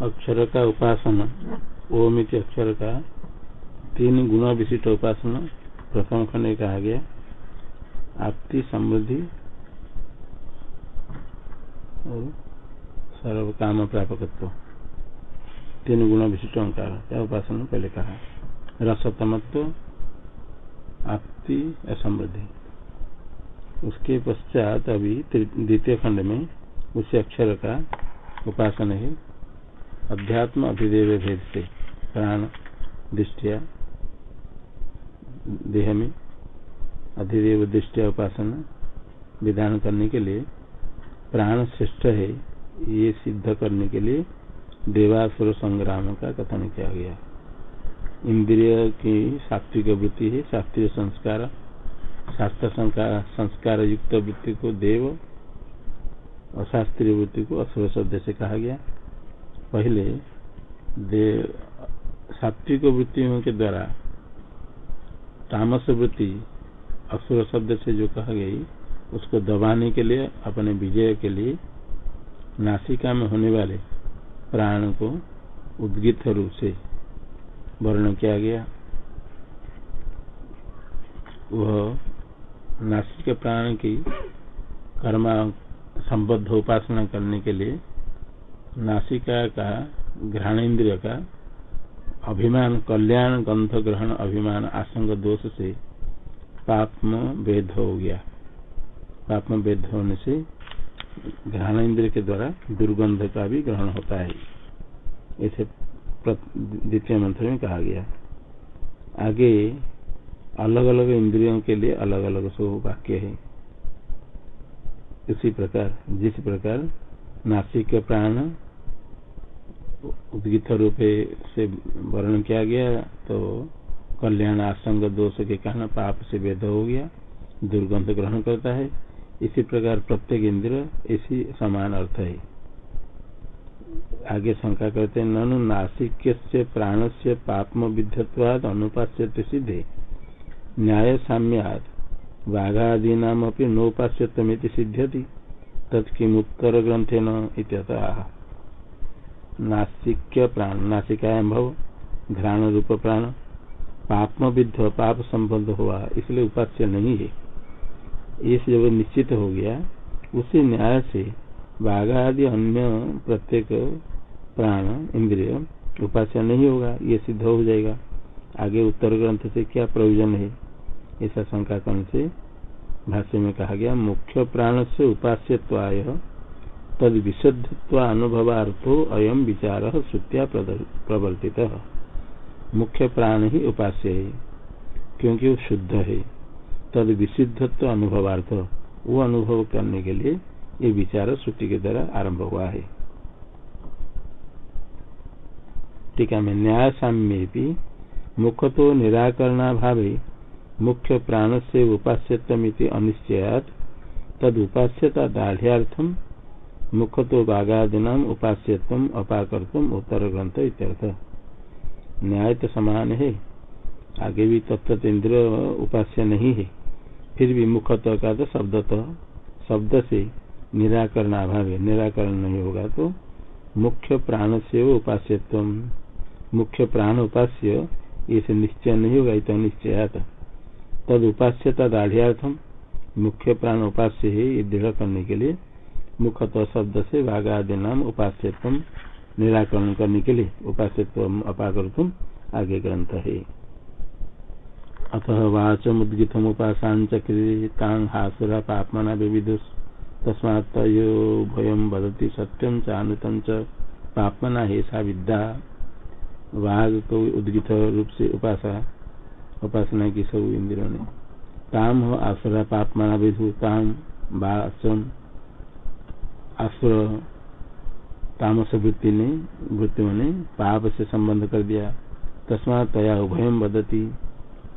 अक्षर का उपासना ओम इति अक्षर का तीन गुण विशिष्ट उपासना, प्रथम खंड कहा गया। आपती समृद्धि और सर्व काम प्रापकत्व। तीन गुण विशिष्ट ओंकार क्या उपासना पहले कहा। रसतमत्व आपती असमृद्धि उसके पश्चात अभी द्वितीय खंड में उसी अक्षर का उपासना है। अध्यात्म अधिदेव भेद से प्राण, दृष्टिया देह में अधिदेव दृष्टिया, उपासना, विधान करने के लिए प्राण श्रेष्ठ है, ये सिद्ध करने के लिए देवासुर संग्राम का कथन किया गया। इंद्रिय की सात्विक वृत्ति है, शास्त्रीय संस्कार, शास्त्र संस्कार युक्त वृत्ति को देव और शास्त्रीय वृत्ति को असुर शब्द से कहा गया। पहले सात्विक वृत्तियों के द्वारा तामस वृत्ति, असुर शब्द से जो कहा गई, उसको दबाने के लिए, अपने विजय के लिए, नासिका में होने वाले प्राण को उद्गित रूप से वर्णन किया गया। वह नासिक प्राण की कर्मा संबद्ध उपासना करने के लिए नासिका का घ्राण इंद्रिय का, अभिमान, कल्याण गंध ग्रहण, अभिमान आसंग दोष से पापम वेद हो गया। पापम वेद होने से घ्राण इंद्रिय के द्वारा दुर्गंध का भी ग्रहण होता है। ऐसे द्वितीय मंत्र में कहा गया। आगे अलग अलग इंद्रियों के लिए अलग अलग सो वाक्य है। इसी प्रकार, जिस प्रकार नासिक प्राण उद्गित रूप से वर्णन किया गया तो कल्याण आसंग दोष के कारण पाप से वेद हो गया, दुर्गंध ग्रहण करता है। इसी प्रकार प्रत्येक इंद्र इसी समान अर्थ है। आगे शंका करते ननु नासिक से प्राण से पापम विद्धवाद अनुपास्य सिद्धे। न्याय साम्याद वाघादीना नोपास्यमिति सिद्ध्यति। तत्किमुत्तर ग्रंथे न प्राण नासिकायाम भव घ्राण रूप प्राण पापम विद्ध पाप संबंध हुआ, इसलिए उपास्य नहीं है। ये जब निश्चित हो गया, उसी न्याय से बाघ आदि अन्य प्रत्येक प्राण, इंद्रिय, उपास्य नहीं होगा, ये सिद्ध हो जाएगा। आगे उत्तर ग्रंथ से क्या प्रयोजन है? ऐसा शंका करने से भाष्य में कहा गया, मुख्य प्राण से उपास्यवाय तद विशुद्धत्व अयम विचार श्रुत्या प्रवर्तित। मुख्य प्राण ही उपास्य है, क्योंकि वो शुद्ध है। तद विशुद्धत्व अनुभवार्थ, वो अनुभव करने के लिए ये विचार श्रुति के द्वारा आरंभ हुआ है। टीका में न्याय साम्य मुख तो निराकरणा भावे मुख्य प्राण से उपास्यमिति अनिश्चयात। तद उपास्यता दाढ़्यार्थम मुख तो बाघादिना उपास्यत्व अपाकर्तम उत्तर ग्रंथ इत्यर्थ। न्याय तो समान है। आगे भी तत्त इंद्र उपास्य नहीं है। फिर भी मुखत का तो शब्दतः, शब्द से निराकरण अभाव है। निराकरण नहीं होगा तो मुख्य प्राण से वो उपास्यत्व मुख्य प्राण उपास्य इसे निश्चय नहीं होगा तो निश्चय तद उपास्यता दाढ़ियार्थम मुख्य प्राण उपास्य है दृढ़ करने के लिए मुखत शब्द से भाग नाम उपास्यत्व निराकरण करने के लिए उपास्यत्व अपाकर तुम आगे ग्रंथ है अतः वाचम उद्गितम उपासांचक्रीतांग हासुरा पापमना विविदुष तस्मात् भयम बदती सत्यम चानुतम पापमना है विद्या। वाघ को उद्गित रूप से उपासना उपासना की सब इंद्रियों ने। काम हो, आसुरा पापमना विधु ताम वाचम आसुर तामस वृत्ति ने, वृत्तियों ने पाप से संबंध कर दिया। तस्मा तया उभयम बदती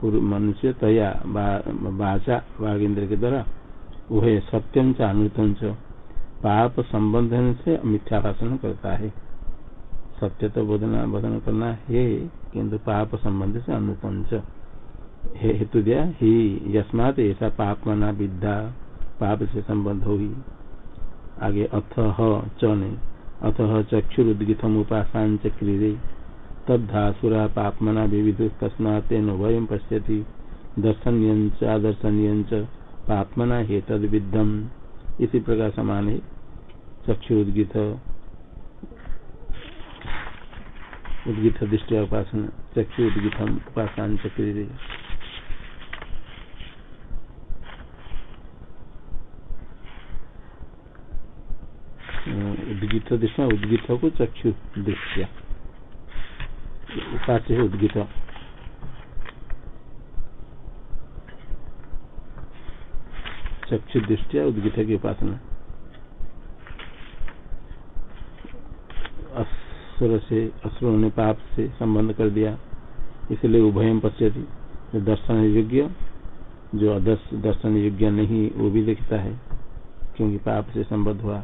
मनुष्य तया वाघ इंद्र के द्वारा वह सत्यम च अनुतम च। पाप संबंधन से मिथ्या भाषण करता है। सत्य तो बोधना बोधन करना है, किंतु पाप संबंध से अनुतम च। हेतु दिया ही यस्मात ऐसा पाप मना विद्या पाप से संबंध हो। आगे अथ ह च ने अतः चक्षुरुद्गितम उपासान चक्रीरे तद्धासुरा पापमना विविधु तस्मात् तेन उभयं पश्यति। दर्शनीय आदर्शनीय पापमना हे तद विद्धम। इसी प्रकार समान है चक्षु उद्गित उद्गित दृष्टि उपासना चक्षु उद्गित उपासन चक्री उद्गित दृष्टि उद्गित को चक्षु दृष्टिया। उपास्य है उद्गित। चक्षु उद्गित की उपासना। असुर से असुर ने पाप से संबंध कर दिया। इसलिए उभयम पश्यति। दर्शन योग्य, जो दर्शन योग्य नहीं, वो भी देखता है, क्योंकि पाप से संबद्ध हुआ।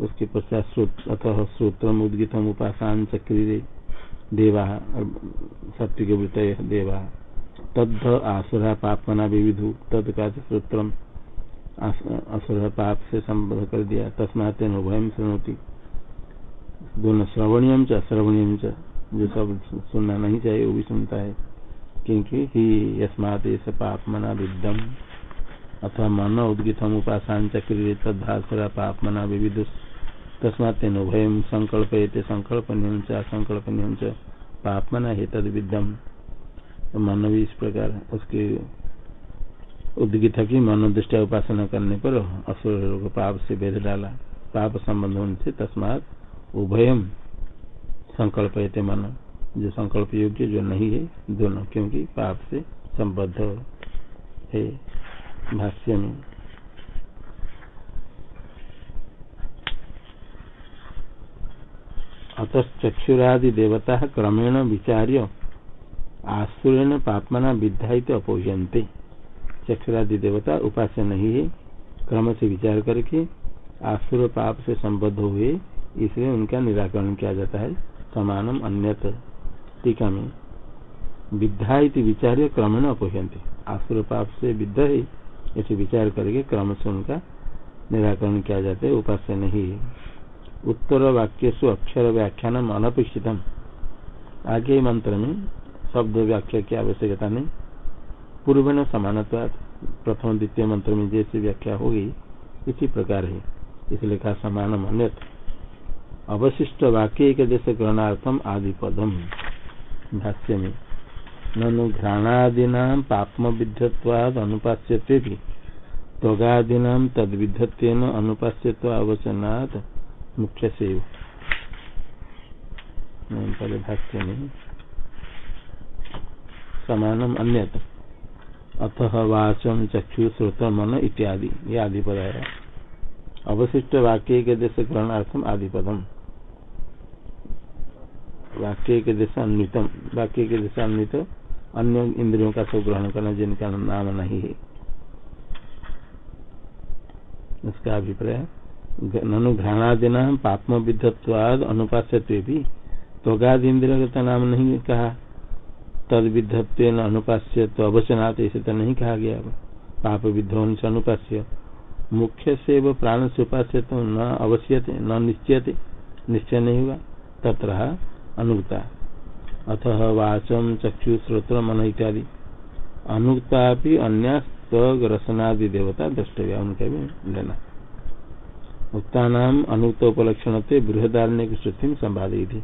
उसके पश्चात अतः श्रोत्रम उद्गितम, उपासन चक्री देवा सत्य के वृत देवा। तद्ध आसुरा पापना विविधु तद का श्रोत्रम असुर पाप से संबद्ध कर दिया तस्मात उभयम श्रृणती दोनों श्रवणियम च अश्रवणियम च, जो सब सुनना नहीं चाहिए, वो भी सुनता है। क्योंकि ही यस्मात पाप मना विद्यम अथवा मन उद्गितम उपासन चक्री तद्भासुरा पाप मना विविध। तस्मात तेन उभयम संकल्प संकल्पनीय च असंकल्पनीय च पाप मना है तद विद्यम तो मन भी इस प्रकार उसके उद्गित की मनोदृष्टि उपासना करने पर असुर पाप से भेद डाला। पाप संबंध होने से तस्मात उभयम संकल्प ये मन। जो संकल्प योग्य, जो नहीं है, दोनों, क्योंकि पाप से संबद्ध है। भाष्य में अतचक्षुरादि देवता क्रमेण विचार्य आसुरेण पापमना विद्या अपोजनते चक्षुरादि देवता उपास्य नहीं है क्रम से विचार करके आसुर पाप से संबद्ध हुए, इसलिए उनका निराकरण किया जाता है। समानम अन्यत। टीका में। विद्या विचार्य क्रमेण अपहते आसुर पाप से विद्या है ऐसे विचार करके क्रम से उनका निराकरण किया जाता है, उपास्य नहीं। उत्तर वाक्य सु अक्षर व्याख्यान अनपेक्षित आगे मंत्र में शब्द व्याख्या की आवश्यकता नहीं। पूर्व न समानता, प्रथम द्वितीय मंत्र में जैसी व्याख्या होगी इसी प्रकार है। इसलिए कहा समान अन्यत्र अवशिष्ट वाक्य एक देश ग्रहणार्थम आदि पदम भाष्य में ननु घ्राणादीना पापम विद्धवाद अनुपास्यते भी त्वगादीना तद विद्धत्व अनुपास्यत्व अवचनात् मुख्य से पहले भाष्य में समानम अन्यत। अथ वाचम चक्षु श्रोत मन इत्यादि, ये आदि पद है अवशिष्ट वाक्य के देश ग्रहणार्थम आदि पदम वाक्य के दिशा अन्वितम वाक्य के दिशा अन्वित अन्य इंद्रियों का सब ग्रहण करना, जिनका नाम नहीं है। उसका अभिप्राय, ननु घ्राणादिना पापम विद्धत्वाद अनुपास्य भी त्वगाद इंद्रियों का नाम नहीं कहा। तद विद्धत्व अनुपास्य तो अवचनात् इसे तो नहीं कहा गया। पाप विद्ध होने से अनुपास्य। मुख्य से वो प्राण से उपास्य तो न अवश्य न निश्चय निश्चय नहीं हुआ। तथा अनुक्ता अथ वाचम चक्षु श्रोत्र मन इत्यादि। अनुक्ता भी अन्यस्तनादि देवता द्रष्टव्य, उनका भी लेना। उक्ता नाम अनुक्त उपलक्षण थे बृहदारण्य की श्रुति में संवादी थी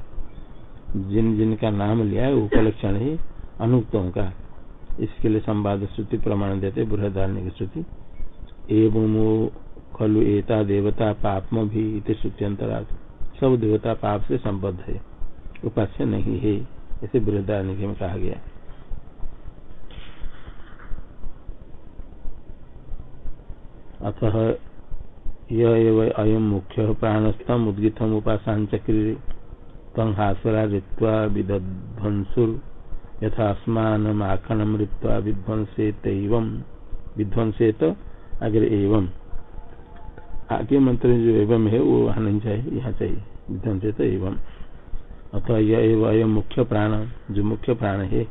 जिन जिनका नाम लिया है, उपलक्षण ही अनुक्तों का। इसके लिए संवाद श्रुति प्रमाण देते बृहदारण्य की श्रुति एवं खलु एता देवता पापम भी इत श्रुत्यंतरा सब देवता पाप से संबद्ध है। उपास्य नहीं है। ऐसे बृहदारण्य में कहा गया। अतः यह मुख्य प्राणस्तम उद्गितम उपासन चक्री तम हासरा ऋत्वा विध्वंसुर यथास्मान माखनम ऋत्वा विध्वंसेत विध्वंसेत अगर एवं। आगे मंत्र जो एवं है, वो वहाँ चाहिए, यहाँ चाहिए। विध्वंसेत एवं। अतः यह मुख्य प्राण, जो मुख्य प्राण है।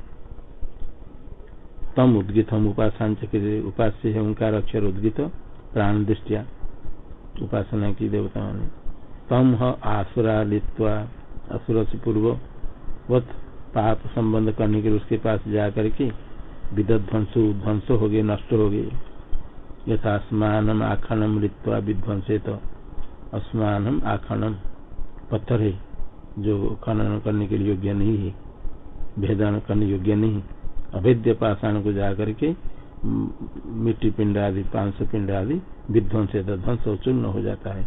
तम उद्गित हम उपासन उपास्य है उनका अक्षर उद्गित प्राण दृष्टिया। उपासना की देवताओं ने। तम आसुरा लित्वा असुर से पूर्ववत पाप संबंध करने के लिए उसके पास जा करके विद्वत ध्वंस हो गए, नष्ट हो गए। यथा स्मानम आखनम लित्वा विध्वंसे तो अस्मानम आखनम पत्थर है। जो खनन करने के लिए योग्य नहीं है, भेदन करने योग्य नहीं अभेद्य पाषाण को जा करके मिट्टी पिंड आदि, पाँच पिंड आदि, विध्वंस ध्वंस चूर्ण हो जाता है,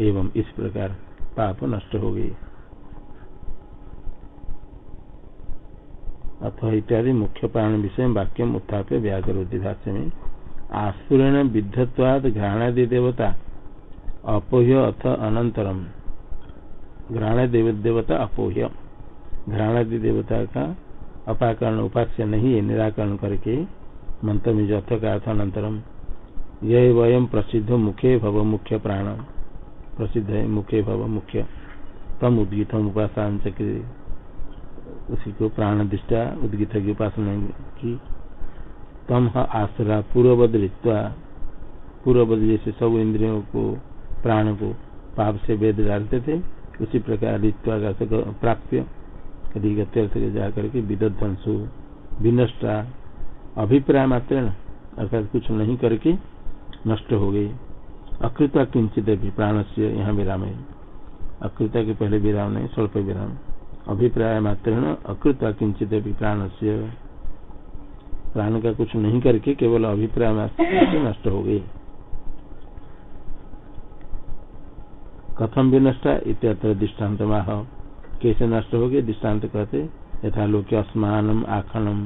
एवं इस प्रकार पाप नष्ट हो गई अथ इत्यादि मुख्य प्राण विषय वाक्य उत्थाप्य व्याकरोति भाष्य में आसुरेण विद्धत्वाद घ्राणादि देवता, अपोह्य अथ अनंतरम घ्राण देवता अपोह्य घ्राणादि देवता का अपाकरण उपास्य नहीं है, निराकरण करके मंत्र में जो अर्थ का अर्थ अनंतरम यह वयम प्रसिद्ध मुखे भव मुख्य प्राण प्रसिद्ध है मुखे भव मुख्य। तम उद्गीत उपासन उसी को प्राण दृष्टा उद्गीत की उपासना की। तम आसरा पूर्वबद ऋत्वा पूर्वबद जैसे सब इंद्रियों को, प्राण को पाप से वेद डालते थे। उसी प्रकार ऋत्वा का प्राप्य कभी गत्यर्थ जाकर के ध्वंसु विनष्टा, अभिप्राय मात्र अर्थात कुछ नहीं करके नष्ट हो गई। अकृता किंचित भी प्राण से यहाँ विराम है। अकृता के पहले विराम नहीं, स्वल्प विराम। अभिप्राय मात्र अकृता किंचित भी प्राण से प्राण का कुछ नहीं करके केवल अभिप्राय मात्र नष्ट हो गई। कथम भी नष्टा इत्यत्र दृष्टांत माह कैसे नष्ट हो गए दृष्टांत कहते, यथा लोग अस्मानम आखनम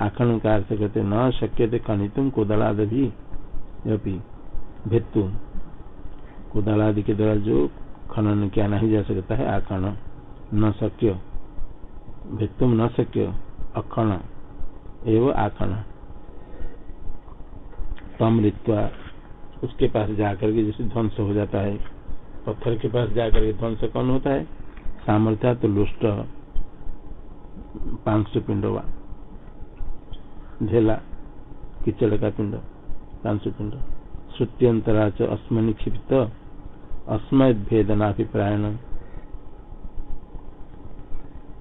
आखन का अर्थ कहते, न शक्य थे खनितुम कोदलाद भित्तु। कोदलादि के द्वारा जो खनन किया नहीं जा सकता है आखन न शक्य। भित्तुम न शक्य। अखन एवं आखन तम रित्वा उसके पास जाकर के जैसे ध्वंस हो जाता है। पत्थर के पास जाकर के ध्वंस कौन होता है? सामर्थ्या तो लुष्ट। पाँच सौ पिंडवा ढेला किचड़ का पिंड, पाँच पिंड। श्रुत्यंतरा च अस्मनि क्षिप्त अस्मय भेदनाभिप्रायण।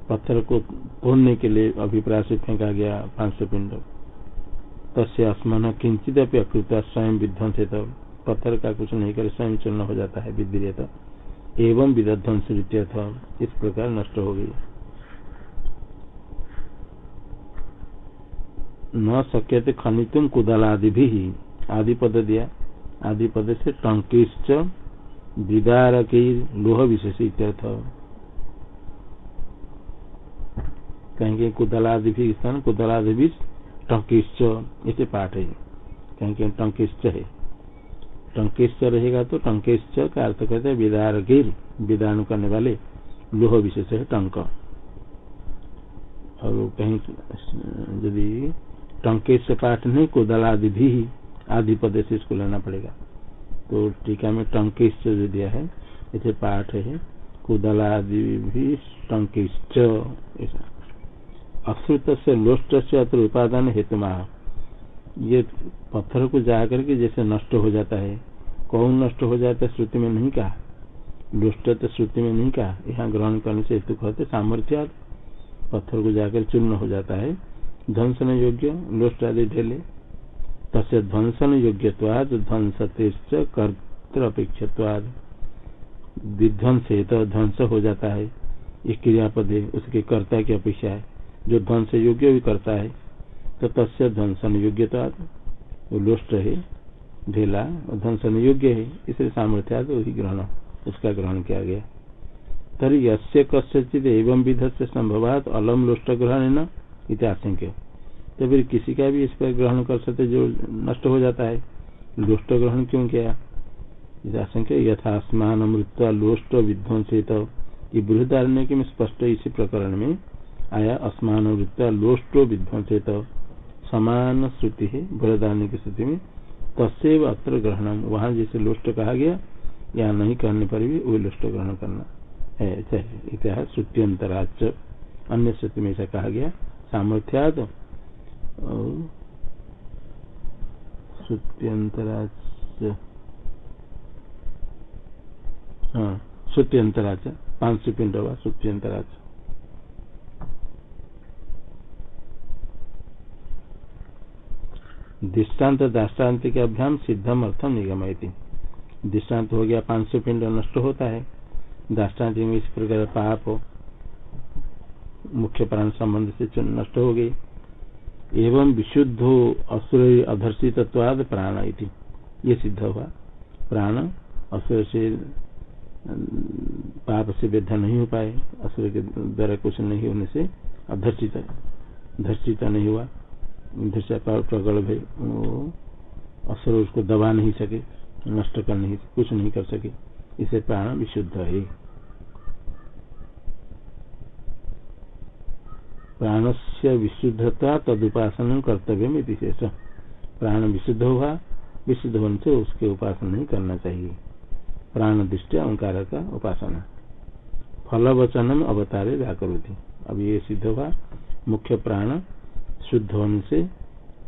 पत्थर को तोड़ने के लिए अभिप्राय से फेंका गया पाँच सौ पिंड। तस्य किंचित अकृत स्वयं विध्वंस पत्थर का कुछ नहीं करे स्वयं चूर्ण हो जाता है विद्रियत एवं विध्वंस इस प्रकार नष्ट हो गई। न शक्य खनितुम कुदलादि भी आदि पद दिया। आदि पद से टंकिश्च विदार लोह विशेष इत्यर्थ। कहेंगे कुदलादि भी स्थान कुदलादि भी टंकिश्च इसे पाठ है। कहेंगे टंकिश्च है। टंकिश्च रहेगा तो टंकिश्च का अर्थ कहते हैं विदार गिर, विदान करने वाले लोह विशेष है टंक। और कहीं यदि टंकेश पाठ नहीं कुदलादि भी आदि पद से इसको लेना पड़ेगा। तो टीका में टंकेश जो दिया है, इसे पाठ है कुदलादि भी टंकिश्च अश्रुत से लोष्ट से अत्र उपादान हेतु ये पत्थर को जा करके जैसे नष्ट हो जाता है, कौन नष्ट हो जाता है श्रुति में नहीं कहा। लुष्ट तो श्रुति में नहीं कहा। यहाँ ग्रहण करने से हेतु कहते सामर्थ्य पत्थर को जाकर चूर्ण हो जाता है। ध्वंसन योग्य, लोष्ट आदि ढेले। तस्य ध्वंसन योग्यवाद ध्वंसते कर्त अपेक्षवाद विध्वंस है तो ध्वंस हो जाता है। ये क्रियापद है, उसके कर्ता की अपेक्षा है। जो ध्वंस योग्य भी करता है तो तस्य ध्वंसन योग्यता वो लोष्ट है, ढेला ध्वंसन योग्य है, इसलिए सामर्थ्या वही ग्रहण, उसका ग्रहण किया गया। तरी यस्य कस्यचित एवं विध से संभवात अलम लोष्ट ग्रहण है न इत्याशंक्य तो फिर किसी का भी इस पर ग्रहण कर सकते जो नष्ट हो जाता है। लोष्ट ग्रहण क्यों किया? आशंक्य यथा स्मान अमृत लोष्ट विध्वंसित। ये बृहदारण्य के में स्पष्ट इसी प्रकरण में आया अस्मान वृत्ता लोष्ट विध्वंसित। समान श्रुति है बृहदारण्य की स्थिति में। तस्व अत्र ग्रहण। वहाँ जैसे लुष्ट कहा गया या नहीं करने पर भी वही लुष्ट ग्रहण करना है। इतिहास श्रुत्यंतराच अन्य स्थिति में ऐसा कहा गया सामर्थ्याद हाँ श्रुत्यंतराच पाँच पिंड हुआ श्रुत्यंतराच दृष्टांत दाष्टान्त के अभ्याम सिद्धम अर्थम निगम दृष्टांत हो गया पाँच सौ पिंड नष्ट होता है। दाष्टान्त में इस प्रकार पाप मुख्य प्राण संबंध से नष्ट हो गई। एवं विशुद्धो असुर अधर्षित्वाद प्राण इति। ये सिद्ध हुआ। प्राण असुर से, पाप से वेद नहीं हो पाए। असुर के द्वारा कुछ नहीं होने से अधर्षित धर्षित नहीं हुआ। प्रगल्भ है असुर उसको दबा नहीं सके, नष्ट कर नहीं, कुछ नहीं कर सके। इसे प्राण विशुद्ध है। प्राण से विशुद्धता तदुपासन कर्तव्य में विशेष प्राण विशुद्ध हुआ, विशुद्ध होने से उसके उपासना नहीं करना चाहिए। प्राण दृष्टि ओंकार का उपासना। फल वचनम अवतारे व्याकृति अब ये सिद्ध हुआ, मुख्य प्राण शुद्ध होने से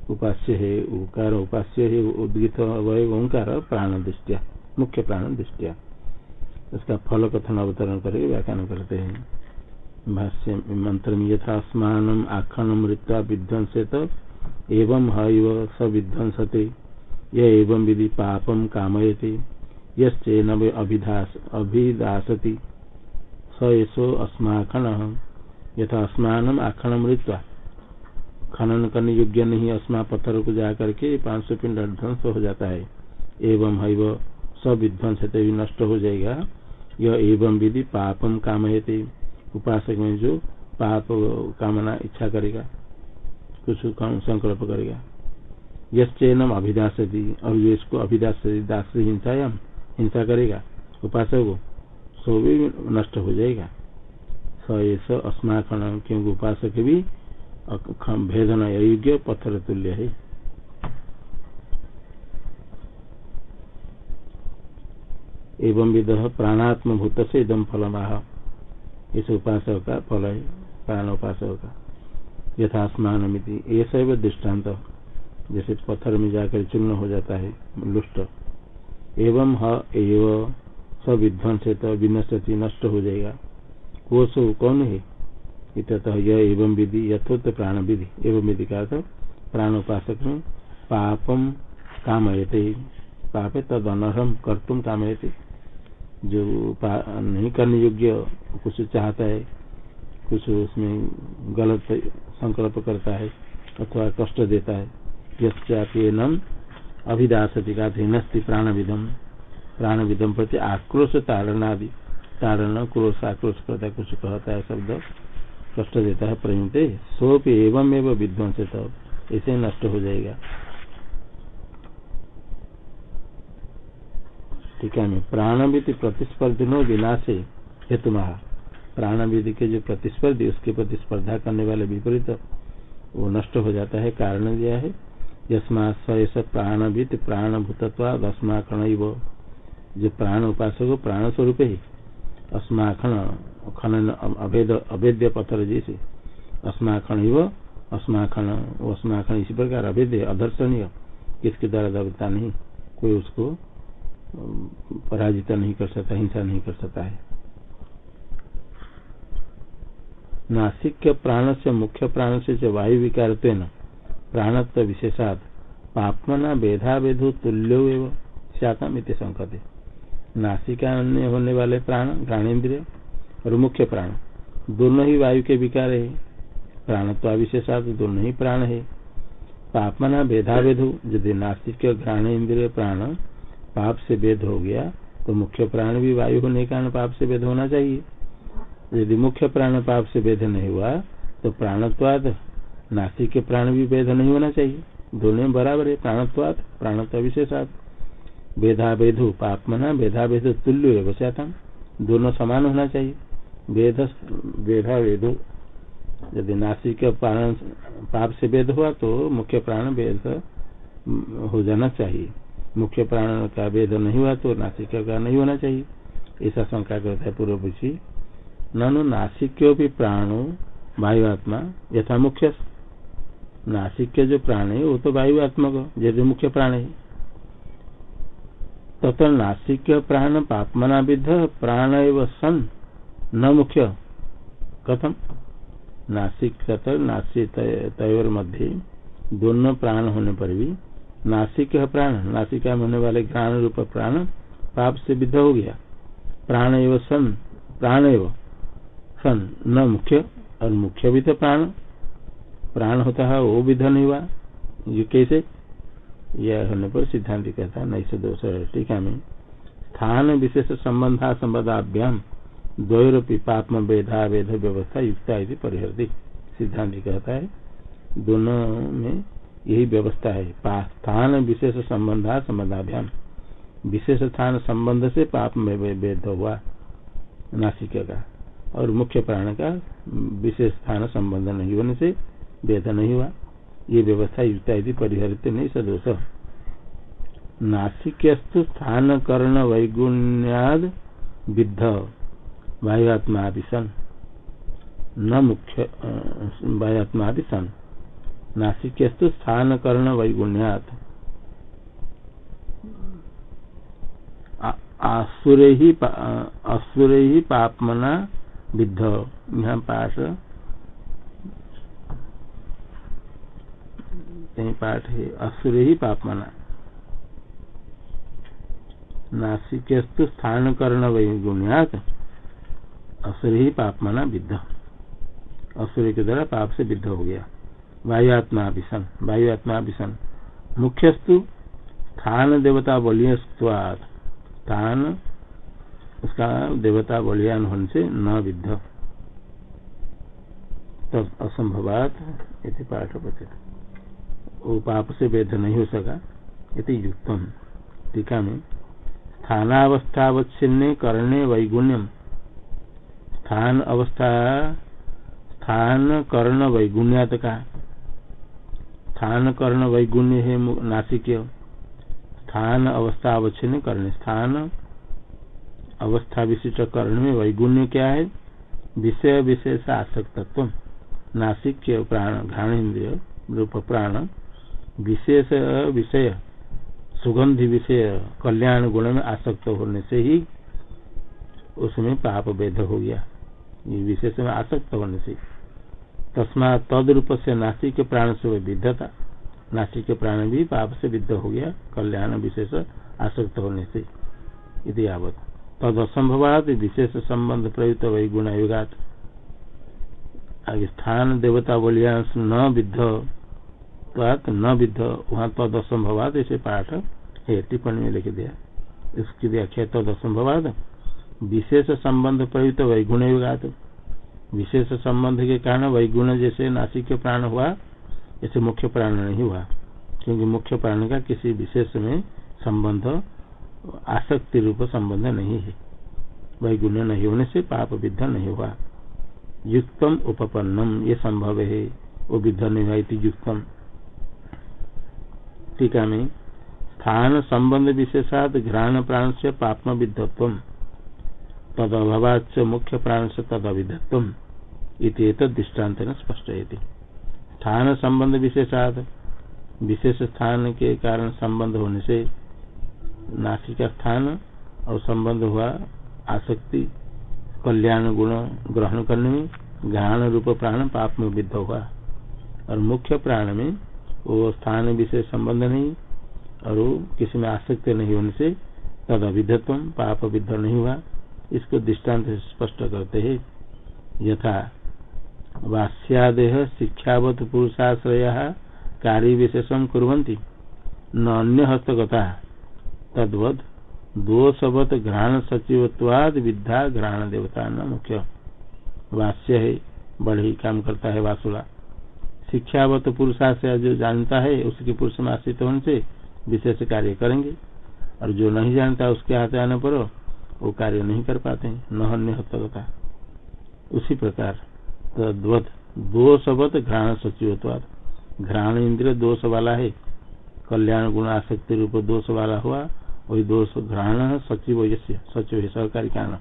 उपास्य है, उकार उपास्य है, उद्गित ओंकार प्राण दृष्टिया, मुख्य प्राण दृष्टिया। उसका फल कथन अवतरण करके व्याख्यान करते हैं। भाष्य मंत्र में यथा स्मान आखन मृत्या विध्वंसेत, एवं हव स विध्वंसते य एवं विधि पापम कामयते, यश्चेन अभिदास अभिदासति स एसो अस्माखन यथा स्मान आखन मृत्या खनन करने योग्य नहीं, अस्मा पत्थर को जा करके पाँच सौ पिंड ध्वंस हो जाता है। एवं है सब विध्वंस भी नष्ट हो जाएगा। यह एवं विधि पापम काम है उपासक में जो पाप कामना इच्छा करेगा, कुछ संकल्प करेगा। यश्चैनम अभिदासती अभिवेश को अभिदास दास हिंसा हिंसा करेगा। उपासक को सो भी नष्ट हो जाएगा। स ऐसा अस्माखन क्योंकि उपासक भी भेदन अयोग्य पत्थर तुल्य है। एवं विद प्राणात्म भूत से इदम फल इस उपासक का फल है प्राण उपासक का। यथास्मान मिति ऐसा दृष्टांत। जैसे पत्थर में जाकर चूर्ण हो जाता है, लुष्ट। एवं हव सविध्वंस तो विनष्टि नष्ट हो जाएगा। कौन है? इतः यह एवं विधि यथोत प्राण विधि एवं विधि का अर्थ प्राण उपासक में पापम कामयते। पापे तद अनर्हम कर तुम कामयते। जो नहीं करने योग्य कुछ चाहता है, कुछ उसमें गलत संकल्प करता है अथवा कष्ट देता है यम अभिदासति का नस्ति प्राण विधम प्राण विधम प्रति आक्रोश तारण आदि तारण, क्रोश, आक्रोश करता कुछ कहता है शब्द। कष्ट देता है प्रयुक्त सोप एवं एवं विध्वंस ऐसे नष्ट हो जाएगा। ठीक है प्राणविधि प्रतिस्पर्धी विनाशे हेतु महा प्राणविधि के जो प्रतिस्पर्धी, उसके प्रति स्पर्धा करने वाले विपरीत, वो नष्ट हो जाता है, कारण दिया है। यस्मा स प्राणविद प्राणभूतत्वा अस्माकण जो प्राण उपासक प्राण स्वरूप ही। अस्माखण खनन अभेद, अभेद्य पत्थर जैसे। अस्माखण ही वो अस्माखण अस्माखण इसी प्रकार अभेद्य, अदर्शनीय। किसके द्वारा दबता नहीं, कोई उसको पराजित नहीं कर सकता, हिंसा नहीं कर सकता है। नासिक प्राण से, मुख्य प्राण से वायु विकार प्राणत्व विशेषात, पापमना भेदा भेदो तुल्यो एवं श्यातम इत संकते। नासिका होने वाले प्राण प्राणेन्द्रिय और मुख्य प्राण। दोनों ही वायु के विकार है। प्राण तो अविशेषात दोनों ही प्राण है। पापमना भेदाभेदु, यदि नासिक घ्राण इंद्रिय प्राण पाप से भेद हो गया तो मुख्य प्राण भी वायु होने के कारण पाप से भेद होना चाहिए। यदि मुख्य प्राण पाप से भेद नहीं हुआ तो प्राणत्वाद नासिक के प्राण भी भेद नहीं होना चाहिए। दोनों बराबर है प्राणत्वाद प्राणत्व विशेषात भेदा भेदु पापमना भेदा भेद तुल्य व्यवसायता दोनों समान होना चाहिए। वेद, वेदा, वेदो। यदि नासिक प्राण, पाप से वेद हुआ तो मुख्य प्राण वेद हो जाना चाहिए। मुख्य प्राण का वेद नहीं हुआ तो नासिक का नहीं होना चाहिए। ऐसा शंका करता है पूर्व पूछी ननु नासिक्यो भी प्राणो वायु आत्मा यथा मुख्य। नासिक के जो प्राण है, वो तो वायु आत्मा को, जैसे मुख्य प्राण है। तथा नासिक प्राण पापमना विध प्राण सन। न मुख्य। कथम? नासिक तथा नासिक तयोर मध्य दोनों प्राण होने पर भी नासिक प्राण। नासिका में होने वाले घ्राण रूप प्राण पाप से विध हो गया। प्राण एवं सन, प्राण एवं सन। न मुख्य और मुख्य भी तो प्राण। प्राण होता है, वो विध नहीं हुआ। कैसे? यह होने पर सिद्धांत कहता है नहीं से दोष टीका में। स्थान विशेष संबंधा संबंधाभ्याम, द्वैरपी पात्म वेधा वेद व्यवस्था युक्ता परिहरती सिद्धांत कहता है, दोनों में यही व्यवस्था है। स्थान विशेष संबंधा संबंधाभ्याम। विशेष स्थान संबंध से पाप में वेद हुआ, नासिक का। और मुख्य प्राण का, विशेष स्थान संबंध नहीं होने से वेद नहीं हुआ। ये व्यवस्था युक्ता यदि परिहरित नहीं सदोष। नासिकस्तु स्थान कर्ण वैगुण्याद विद्ध। वायुआत्मा सन न मुख्य वायुआत्मा सन नासिकस्तु स्थान कर्ण वैगुण्यात असुरे ही पापमना विद्ध। यहाँ पाठ कहीं पाठ है, असुर ही पाप माना। नासिकस्तु स्थान कर्ण वही गुण्यात, असुर ही पाप माना विद्ध। असुर के द्वारा पाप से विद्ध हो गया। वायु आत्मा भीषण वायु आत्मा भीषण मुख्यस्तु स्थान देवता बलिय स्थान उसका देवता बलियान होने से न विद्ध। तब असंभवात पाठ बचे पाप से वेद नहीं हो सका। ये युक्तम। टीका में, स्थानावस्थावच्छिन्ने करने वैगुण्यम। स्थान अवस्था, स्थान कर्ण वैगुण्यात का। स्थान कर्ण वैगुण्य है नासिक स्थान अवस्था अवच्छिन्न करने स्थान अवस्था विशिष्ट कर्ण में वैगुण्य क्या है? विषय विशेष आसक्तत्व नासिक प्राण घ्राण इंद्रिय रूप प्राण। विशेष, विषय, सुगंधि विषय, कल्याण गुण में आसक्त होने से ही उसमें पाप वेद हो गया। विशेष में आसक्त होने से। तस्मा तद रूप से नासिक प्राण से विद्धता नासिक प्राण भी पाप से विद्ध हो गया, कल्याण विशेष आसक्त होने से। यदि आवत तद असंभवाद विशेष संबंध प्रयुक्त वही गुण आगे स्थान देवता बोलिया न विद्ध। न विद्ध वहाँ तद असंभवाद ऐसे पाठ है टिप्पणी में लिख दिया। इसकी व्याख्या तद असंभवाद विशेष संबंध प्रयुक्त वैगुण युगात विशेष संबंध के कारण वैगुण जैसे नासिक के प्राण हुआ ऐसे मुख्य प्राण नहीं हुआ। क्योंकि मुख्य प्राण का किसी विशेष में संबंध, आसक्ति रूप संबंध नहीं है। वैगुण्य नहीं होने से पाप विद्ध नहीं हुआ। युक्तम उपपन्नम, ये संभव है। वो विद्ध नहीं हुआ युक्तम। टीका में स्थान संबंध विशेषाद घ्राण प्राण से पापम विद्धत्व तद अभावाच मुख्य प्राण से तद अविधत्व दृष्टांत स्पष्ट स्थान संबंध विशेषाद विशेष स्थान के कारण संबंध होने से नासिका स्थान और संबंध हुआ आसक्ति, कल्याण गुण ग्रहण करने में, घ्राण रूप प्राण पाप में विद्ध हुआ। और मुख्य प्राण में वो स्थान विशेष संबंध नहीं, और किसी में आसक्त नहीं होने से तद अविधत्व पाप विद्ध नहीं हुआ। इसको दृष्टांत स्पष्ट करते है। यथा, वास्यादेह शिक्षावत पुरुषाश्रय कार्य विशेषम कुरंती न अन्य हस्तगता। तद्वद दोषवत घ्राण सचिवत्वाद विद्या घ्राण देवता न मुख्य। वास्य है बड़े ही काम करता है वासुला। शिक्षावत पुरुषा से जो जानता है, उसके पुरुष में आश्रित होने से विशेष कार्य करेंगे। और जो नहीं जानता, उसके हाथ आने पर वो कार्य नहीं कर पाते न अन्य उसी प्रकार तद्वत दोषवत घ्राण सचिवत्वाद घ्राण इंद्र दोष वाला है। कल्याण गुण आसक्ति रूप दोष वाला हुआ, वही दोष घ्राण सचिव सचिव है, सहकारी कारण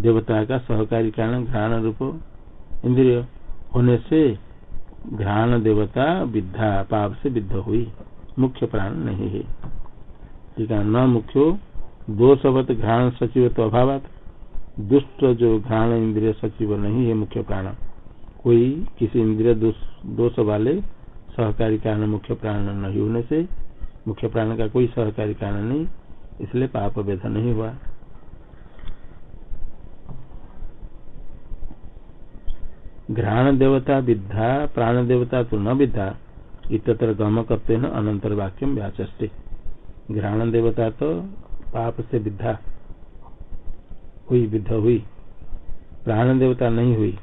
देवता का सहकारी कारण घ्राण रूप इंद्रिय होने से घ्राण देवता विद्या, पाप से विद्ध हुई। मुख्य प्राण नहीं है। ठीक है, न मुख्यो, दोषवत घ्राण सचिव तो अभाव दुष्ट जो घ्राण इंद्रिय सचिव नहीं है मुख्य प्राण। कोई किसी इंद्रिय दोष वाले सहकारी कारण मुख्य प्राण नहीं होने से मुख्य प्राण का कोई सहकारी कारण नहीं, इसलिए पाप वेद नहीं हुआ। घ्राण देवता विद्या प्राण देवता तो न विद्या इतर गम करते हैं अनंतर वाक्यम व्याचे घ्राण देवता तो पाप से विद्या हुई विद्या हुई। प्राण देवता नहीं हुई,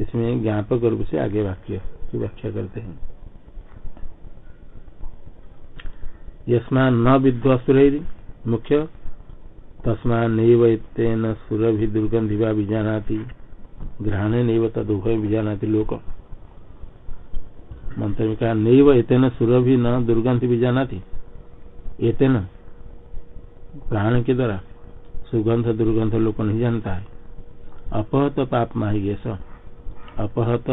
इसमें ज्ञापक रूप से आगे वाक्य की व्याख्या करते हैं। यस्मा न विध्वसुर मुख्य तस्मा नैव सुरभि दुर्गंधि भी जानाती ग्रहण नैव तदुभय भी जानाती लोक। मंत्र में कहा, नैव एतेन सुरभि न दुर्गंधि भी जानाती एतेन प्राण के द्वारा सुगंध दुर्गंध लोक नहीं जानता है। अपहत पाप माही ये अपहत,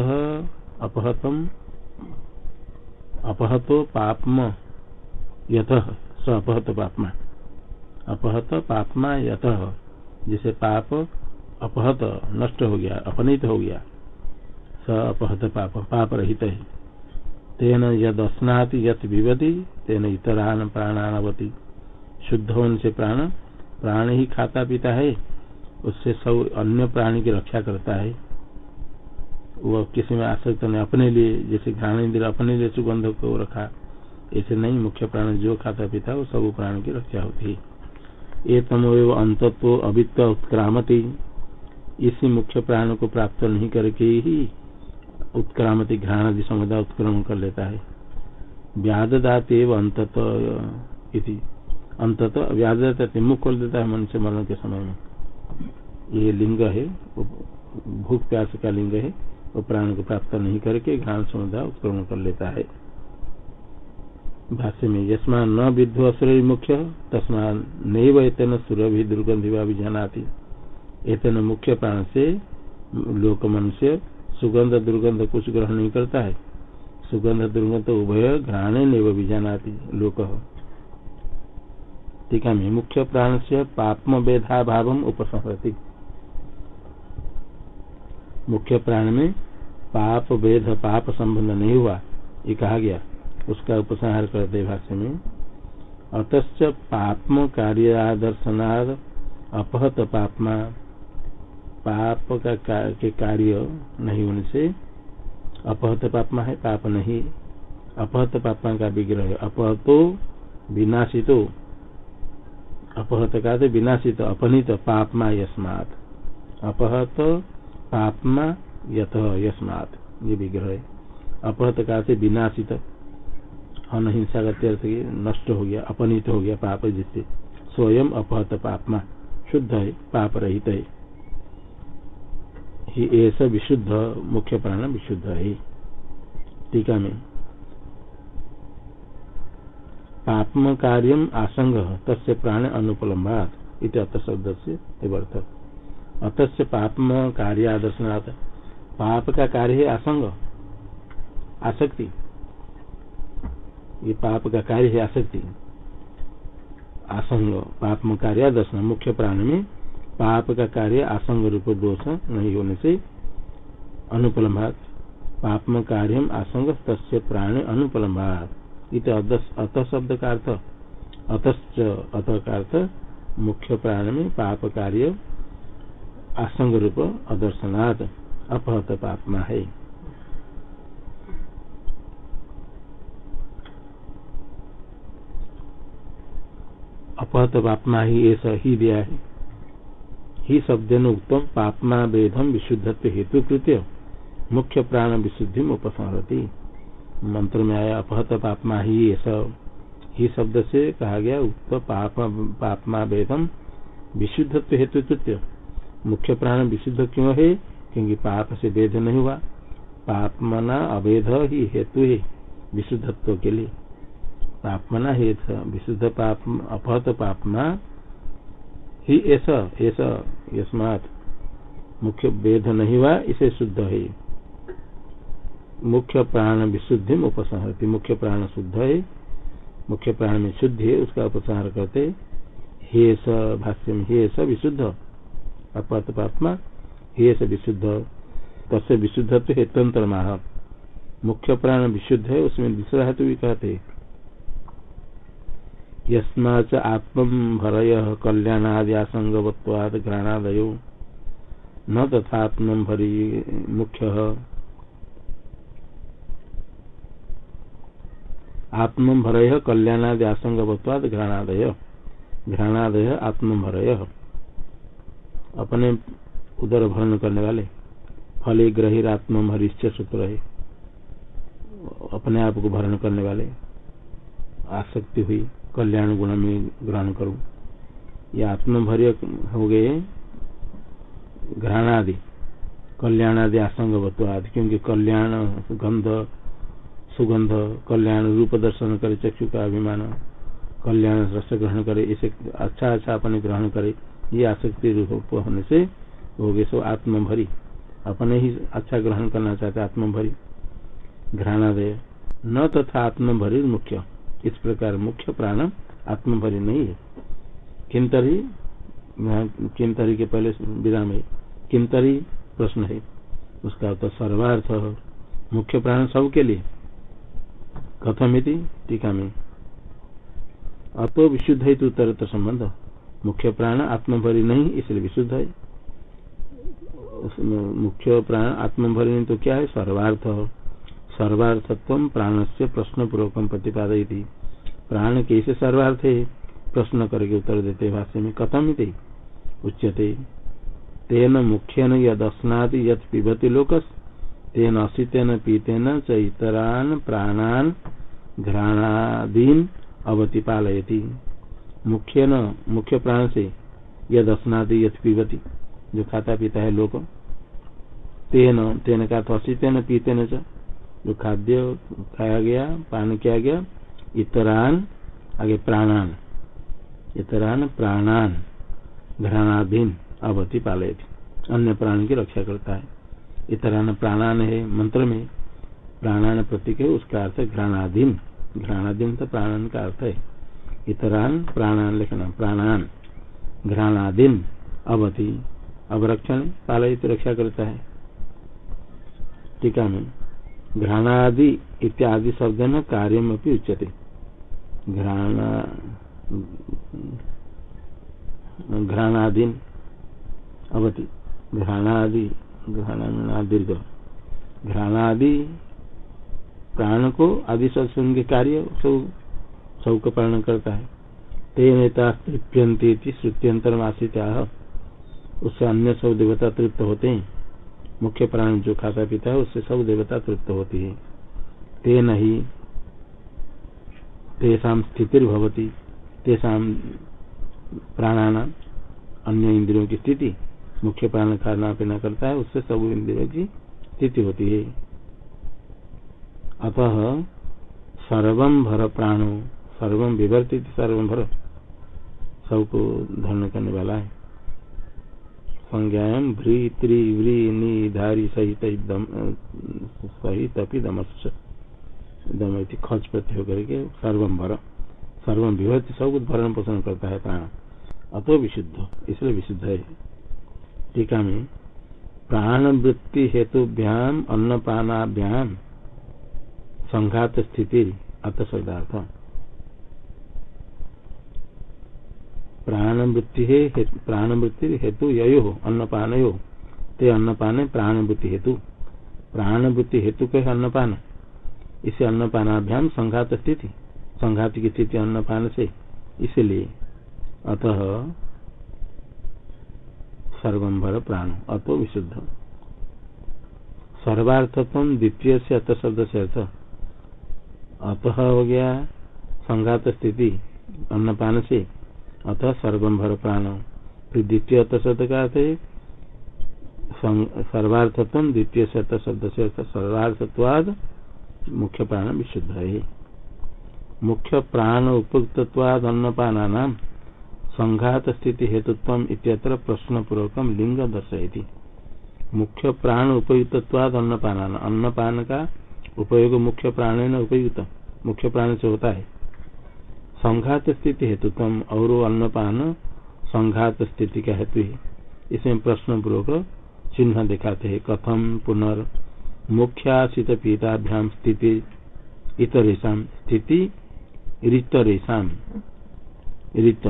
अपहतम, अपहतो पापम यथ स अपहत पापमा। अपहत पापमा यथ जिसे पाप अपहत नष्ट हो गया, अपनीत हो गया। स अपहत पाप पाप रहित है। तेन यद अस्नाति यथ विवती, तेन इतरान प्राणानवती। शुद्ध होने से प्राण प्राण ही खाता पीता है, उससे सब अन्य प्राणी की रक्षा करता है। वह किसी में आसक्त नहीं, अपने लिए, जैसे घ्राण इंद्र अपने लिए सुगंध को रखा, ऐसे नहीं, मुख्य प्राण जो खाता पीता वो सब प्राण की रक्षा होती है। ये तमोव अंतत्व अवित्व उत्क्रामती। इसी मुख्य प्राण को प्राप्त नहीं करके ही उत्क्रामती घ्राण आदि समुदाय उत्क्रमण कर लेता है। व्यादात एवं अंतत अंतत व्यादात मुख खोल देता है मनुष्य मरण के समय में। ये लिंग है भूख प्यास का लिंग है, वो प्राण को प्राप्त नहीं करके घ्राण समुदाय उत्क्रमण कर लेता है। भाष्य में यस्मा न असुर मुख्य तस्मा नैव एतन सुरभि दुर्गंधि वा भी जानाती एतन मुख्य प्राण से लोक मनुष्य सुगंध, दुर्गंध कुछ ग्रहण नहीं करता है। सुगंध, दुर्गंध उभय घ्राणे नैव भी जानाती लोक। टीका में मुख्य प्राण से पापम वेधा भाव उपसंहति मुख्य प्राण में पाप वेद पाप संबंध नहीं हुआ, ये कहा गया। उसका उपसंहार करते भाष्य में। अतच पापम कार्यादर्शनाद, अपहत पापमा। पाप का, के कार्य नहीं होने से अपहत पापमा है, पाप नहीं। अपहत पापमा का विग्रह अपहतो विनाशितो। अपहत का तो विनाशित, अपनित पापमा यस्मात। अपहत पापमा यथ यस्मात, ये विग्रह अपहत का से विनाशित, अनहिंसा का तीर्थ नष्ट हो गया, अपनीत हो गया पाप जिससे। स्वयं अपहत पापमा, शुद्ध है, पाप रहित है। ही ऐसा विशुद्ध, मुख्य प्राण विशुद्ध है। टीका में। पापम कार्यम आसंग, तस्य प्राण अनुपलम्बात अत शब्द से अर्थ पापम कार्य आदर्शनाथ पाप का कार्य है आसंग, आसक्ति। ये पाप का कार्य है आसक्ति। आसंग पाप में कार्य दर्शन मुख्य प्राण में पाप का कार्य आसंग रूप दोष नहीं होने से अनुपलम्भात। पाप में कार्य आसंग तस्य प्राण अनुपलम्भात। इत अत शब्द का अर्थ। अतच अत का अर्थ मुख्य प्राण में पाप कार्य आसंग रूप अदर्शनाथ अपहत पापमा है। अपहत पापमा ही ऐसा ही दिया है। ही शब्द उत्तम पापमा वेदम विशुद्धत्व हेतु कृत्य मुख्य प्राण विशुद्धि में उपसंहरती मंत्र में आया अपहत पापमा ही ऐसा ही शब्द से कहा गया उक्त पाप पापमा वेदम विशुद्धत्व हेतु कृत्य मुख्य प्राण विशुद्ध क्यों है? क्योंकि पाप से वेद नहीं हुआ। पाप मना अवेध ही हेतु है विशुद्धत्व के लिए। पापमना ही विशुद्ध पाप, अपहत पापमा ही ऐसा ऐसा, यस्मात। मुख्य वेद नहीं हुआ, इसे शुद्ध है। मुख्य प्राण विशुद्धि में उपसंहति मुख्य प्राण शुद्ध है, मुख्य प्राण में शुद्धि है, उसका उपसंहार करते हे। स भाष्य में हे स विशुद्ध अपात्मा हे स विशुद्ध, तस्य विशुद्ध तो हेतंत्र माह मुख्य प्राण विशुद्ध है, उसमें दूसरा हेतु भी कहते यस्मा आत्म भरय कल्याणाद्यासंगवत्वाद घ्राणादयो न तथात्म भरी मुख्य। आत्म भरय कल्याणादि घ्राणादय घ्राणादय आत्म भरय। अपने उदर भरण करने वाले। फले ग्रहिर आत्म हरिश्च सूत्र है। अपने आप को भरण करने वाले। आसक्ति हुई। कल्याण गुण में ग्रहण करूँ। ये आत्मभर्य हो गए घ्राणादि कल्याणादि आसंग आदि, क्योंकि कल्याण, गंध, सुगंध, कल्याण, रूप दर्शन करे, चक्षु का अभिमान, कल्याण रस ग्रहण करे, इसे अच्छा अच्छा अपने ग्रहण करे, ये आसक्ति रूप होने से हो गए सो आत्मभरी। अपने ही अच्छा ग्रहण करना चाहते आत्मभरी। घ्राणादय न तथा आत्मभरी मुख्य। इस प्रकार मुख्य प्राण आत्मभरी नहीं है। किंतरी किंतरी के पहले विराम है किंतरी प्रश्न है। उसका तो सर्वार्थ मुख्य प्राण सबके लिए। कथमिति टीका में। अतो विशुद्ध है तो उत्तर संबंध। मुख्य प्राण आत्मभरी नहीं, इसलिए विशुद्ध है। मुख्य प्राण आत्मभरी नहीं तो क्या है? सर्वार्थ सर्वार्थत्व प्राण से प्रश्न पूर्वक प्रतिपादयती प्राण कैसे सर्वार्थ? है प्रश्न करके उत्तर देते भाष्य में, कथम थे उच्यते। तेन मुख्यन यदस्नाति यद पिबति लोकस, तेन असितेन पीतेन च इतरान प्राणान घ्राणादीन अवति पालयती मुख्य न मुख्य प्राण से यद अस्नाति यद पिबती, जो खाता पीता है लोग तेन तेन का तो असितेन पीतेन च जो खाद्य खाया गया, पान किया गया, इतरान, आगे प्राणान। इतरान प्राणान घरानाधीन अवधि पालय अन्य प्राण की रक्षा करता है। इतरान प्राणान है, मंत्र में प्राणान प्रतीक है, उसका अर्थ घृणाधीन घृणाधीन तो प्राणन का अर्थ है। इतरान प्राणान लिखना, प्राणान। घृणाधीन अवधि, अवरक्षण पालयित रक्षा करता है। टीका में घ्राणादि इत्यादि शब्द न कार्य में उच्यते। घ्राणा, घ्राणादीन अवति। घ्राणादि घ्राणा दीर्घ। घ्राणादि प्राण को आदि सत्संग कार्य सब सब का पालन करता है। ते नेता तृप्यंती श्रुत्यंतर आशित उससे अन्य सब देवता तृप्त होते हैं। मुख्य प्राण जो खाता पीता है, उससे सब देवता तृप्त होती है। ते नहीं तेषा स्थितिर्भवती, तेषा प्राणाना अन्य इंद्रियों की स्थिति, मुख्य प्राण खाना पीना करता है, उससे सब इंद्रियों की स्थिति होती है। अतः सर्वम भर प्राणो सर्वम विवर्तित सर्वम भर सबको धरण करने वाला है। संज्ञाएँ भ्री सहित सहित दमश्च। दम खच प्रति होकर सर्वम भर। सर्वम विभक्ति सब भरण पोषण करता है प्राण। अतो विशुद्ध, इसलिए विशुद्ध है। टीका में प्राण वृत्ति हेतुभ्याम अन्नपानाभ्याम संघात स्थिति, अत शब्दार्थ। प्राण वृत्ति है प्राण वृत्ति हेतु यो अन्नपान यो ते अन्नपान प्राण वृत्ति हेतु। प्राण वृत्ति हेतु के अन्नपान। इसे अन्नपानाभ्याम संघात स्थिति। संघात की स्थिति अन्नपान से। इसलिए अतः सर्वंभर प्राण, अतो विशुद्ध। सर्वार्थत्व द्वितीय से अत शब्द से अर्थ। अतः हो गया संघात स्थिति अन्नपान से। अतः सर्वंभर प्राण। द्वितीय शब्द का अर्थ सर्वार्थत्व द्वितीय से शब्द से सर्वार्थत्वाद मुख्य प्राण विशुद्ध है। मुख्य प्राण उपयुक्तवाद अन्नपाना नाम संघात स्थिति हेतुत्व इत्यत्र प्रश्न पूर्वक लिंग दर्शयती। मुख्य प्राण उपयुक्तवाद अन्नपान अन्नपान का उपयोग मुख्य प्राण उपयुक्त। मुख्य प्राण से होता है। संघात स्थिति हेतु तम और अन्नपान संघात स्थिति का हेतु है इसमें प्रश्न पूर्वक चिन्ह दिखाते हैं। कथम पुनर् मुख्याशित पीताभ्याम स्थिति इतरेशा स्थिति ऋतरेशा ऋत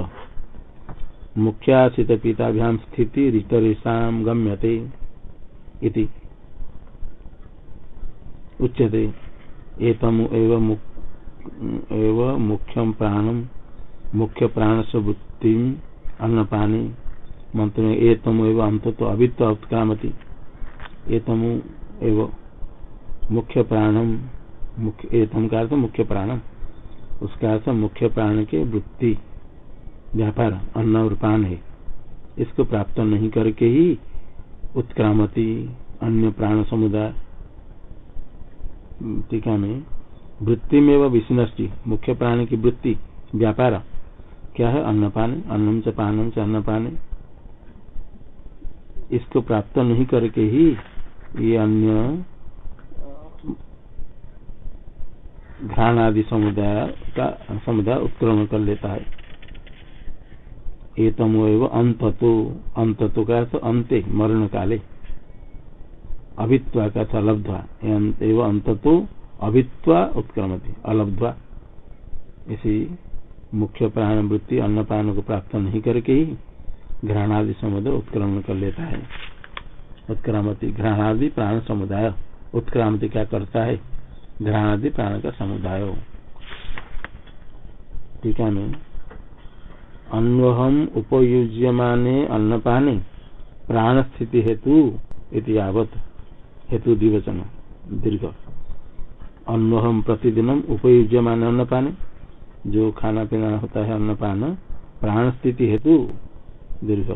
मुख्याशित पीताभ्याम स्थिति ऋतरेशा गम्यते इति। उच्यते। एतम एव मुख्यम प्राणम मुख्य प्राण से वृत्ति अन्न पानी मंत्र में एतम एव अंत तो अभित्व उत्क्रामति। एतम एव मुख्य प्राणम मुख्य, एतम का अर्थ मुख्य प्राणम उसका अर्थ मुख्य प्राण के वृत्ति, व्यापार, अन्न और पान है। इसको प्राप्त नहीं करके ही उत्क्रामती, अन्य प्राण समुदाय, टीका में वृत्ति में वह मुख्य प्राणी की वृत्ति, व्यापार। क्या है अन्नपान अन्नम च पानम च अन्नपान इसको प्राप्त नहीं करके ही ये अन्य घ्राण आदि समुदाय का समुदाय उत्क्रमण कर लेता है। एतम अंत तो अंत तो का अंते मरण काले अभित्वा का था लब्धवा। एवं अंत तो अभित्वा उत्क्रमति, अलब्धवा। इसी मुख्य प्राण वृत्ति अन्न प्राण को प्राप्त नहीं करके ही घ्राणादि समुदाय उत्क्रमण कर लेता है। उत्क्रामति घ्राणादि प्राण समुदाय। उत्क्रांति क्या करता है? घ्राणादि प्राण का समुदाय। टीका में अन्वहम उपयुज्यमाने अन्नपाने प्राण स्थिति हेतु इति यावत, हेतु दिवचन दीर्घ। अन्वहम प्रतिदिनम उपयुज्यमान अन्नपाने जो खाना पीना होता है अन्नपान प्राण स्थिति हेतु, दीर्घ।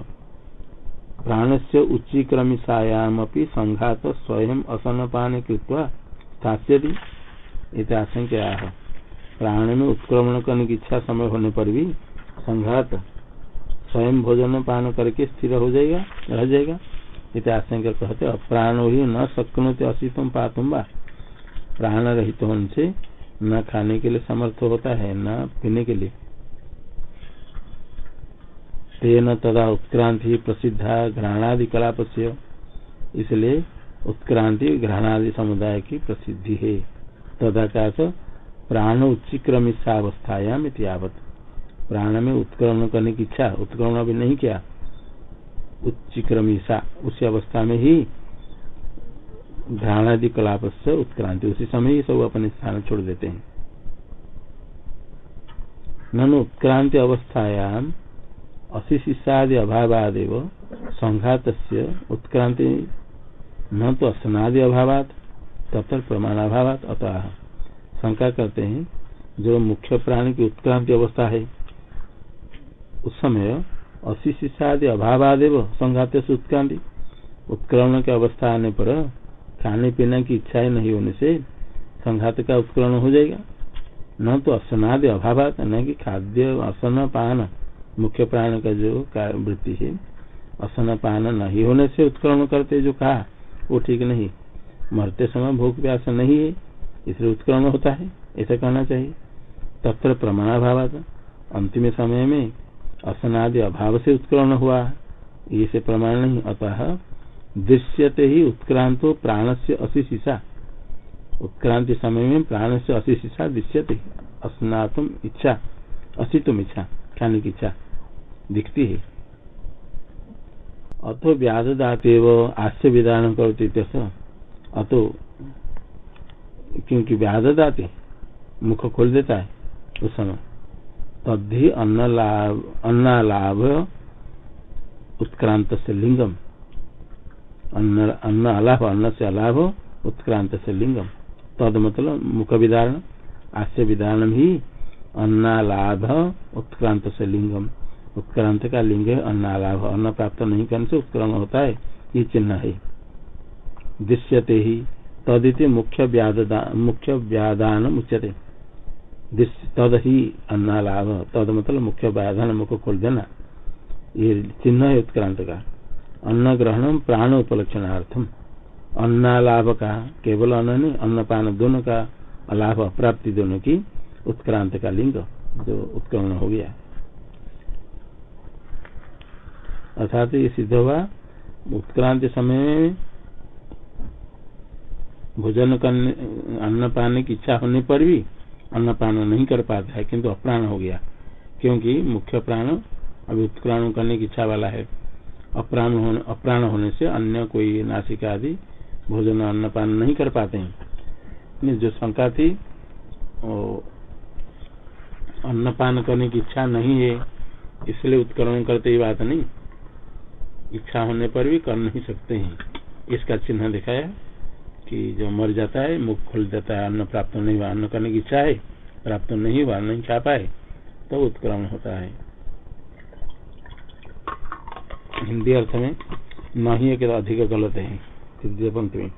प्राण से उच्चीक्रमिशायाम संघात स्वयं असनपान कृत्वा स्थास्यति। आशंका प्राण में उत्क्रमण करने की इच्छा समय होने पर भी संघात स्वयं भोजन पान करके स्थिर हो जाएगा, रह जाएगा। इत आशंका कहते अप्राण ही न शक्नोते असितम पातुम प्राण रहित होने से न खाने के लिए समर्थ होता है, न पीने के लिए। तेन तदा उत्क्रांति प्रसिद्धा घ्राणादि कलाप से इसलिए उत्क्रांति घ्राणादि समुदाय की प्रसिद्धि है। तदा का प्राण उच्चक्रमिशावस्थायाम इतिवत प्राण में उत्क्रमण करने की इच्छा, उत्क्रमण अभी नहीं किया। उच्चक्रमिशा उसी अवस्था में ही घ्राणादि कलाप से उत्क्रांति। उसी समय ही सब अपने स्थान छोड़ देते हैं। नन उत्क्रांति अवस्थायाम अशिशिषादि अभावादेव संघात उत्क्रांति न तो स्नादि अभाव तथा प्रमाण अभाव अतः शंका करते हैं, जो मुख्य प्राणी की उत्क्रांति अवस्था है, उस समय अशी अशिशिषादि अभावादेव संघात से उत्क्रांति, उत्क्रमण की अवस्था आने पर खाने पीने की इच्छा नहीं होने से संघात का उत्क्रमण हो जाएगा। न तो असनादि अभाव न कि खाद्य असन पान, मुख्य प्राण का जो वृत्ति है असन पान नहीं होने से उत्क्रमण करते जो कहा, वो ठीक नहीं। मरते समय भूख प्यास नहीं है, इसलिए उत्क्रमण होता है, ऐसा कहना चाहिए। तत्र प्रमाणाभाव अंतिम समय में असनादि अभाव से उत्क्रमण हुआ, ये से प्रमाण नहीं, अतः दृश्यते ही उत्क्रांतो प्राण से अशिशिषा। उत्क्रांति समय में प्राण से अशिशिषा दृश्यते अस्नातुम इच्छा असितुम इच्छा, खाने की इच्छा दिखती है। अतो व्याध दातेव आस्य विधान करती अतो क्योंकि व्याध दाते मुख खोल देता है, उस समय। तद्धि अन्न लाभ अन्ना उत्क्रांत से लिंगम। अन्न अलाभ, अन्न से अलाभ, उत्क्रांत से लिंगम। तद मतलब मुख विधारण आस्य विधारण ही अन्नालाभ उत्क्रांत से लिंगम। उत्क्रांत का लिंग है अन्नालाभ अन्न प्राप्त नहीं करने से उत्क्रम होता है, ये चिन्ह है। दृश्यते ही, तदिति मुख्य मुख्य व्यादान उच्यते। तद ही अन्नालाभ तद मतलब मुख्य व्याधान मुख खोल देना। ये चिन्ह है उत्क्रांत का। अन्न ग्रहण प्राण उपलक्षणार्थम अन्नालाभ का केवल अन्न नहीं अन्न पान दोनों का लाभ प्राप्ति दोनों की उत्क्रांत का लिंग जो उत्क्रमण हो गया। अर्थात ये सिद्ध हुआ, उत्क्रांति समय भोजन करने, अन्न पाने की इच्छा होने पर भी अन्न पान नहीं कर पाता है, किंतु अप्राण हो गया। क्योंकि मुख्य प्राण अभी उत्क्राण करने की इच्छा वाला है। अप्राण होने अप्राण होने से अन्य कोई नासिका आदि भोजन अन्नपान नहीं कर पाते हैं। जो शंका थी अन्नपान करने की इच्छा नहीं है, इसलिए उत्करण करते ही बात नहीं। इच्छा होने पर भी कर नहीं सकते हैं। इसका चिन्ह दिखाया कि जो मर जाता है, मुख खुल जाता है, अन्न प्राप्त नहीं हुआ, अन्न करने की इच्छा है, प्राप्त नहीं हुआ नहीं खा पाए तो उत्क्रमण होता है। हिंदी अर्थ में नहीं है कि अधिक गलत है तृतीय पंथ में।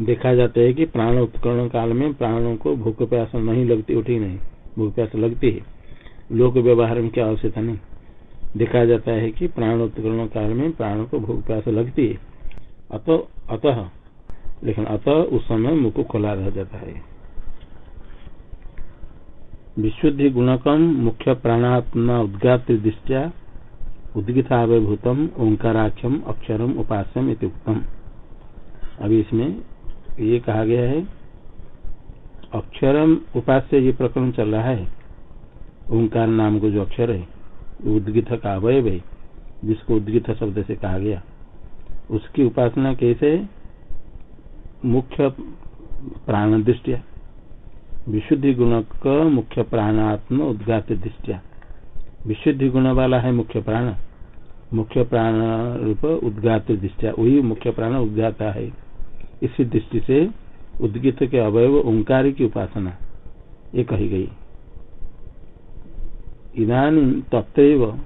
देखा जाता है कि प्राण उत्करण काल में प्राणों को भूख प्यास नहीं लगती, उठी नहीं। भूख प्यास लगती है। लोक व्यवहार में क्या आवश्यकता नहीं। देखा जाता है कि प्राण उत्करण काल में प्राणों को भूख प्यास लगती है। अतः अतः, लेकिन अतः उस समय मुख खुला रह जाता है। विशुद्धि गुणकम मुख्य प्राणात्मा उद्गात दृष्टिया उद्गितावभूतम, ओंकाराख्यम, अक्षरम, उपास्यम उत्तम अभी इसमें ये कहा गया है, अक्षरम उपास्य ये प्रकरण चल रहा है, ओंकार नाम को जो अक्षर है उद्गित का अवय है, जिसको उद्गित शब्द से कहा गया। उसकी उपासना कैसे मुख्य प्राण दृष्टिया। विशुद्धि गुण का मुख्य प्राणात्म उद्गात दृष्टिया विशुद्धि गुण वाला है मुख्य प्राण। मुख्य प्राण रूप उद्गात दृष्टिया वही मुख्य प्राण उद्गाता है। इसी दृष्टि से उद्गित के अवयव ओंकार की उपासना। ये कही गई। इधानी तत्र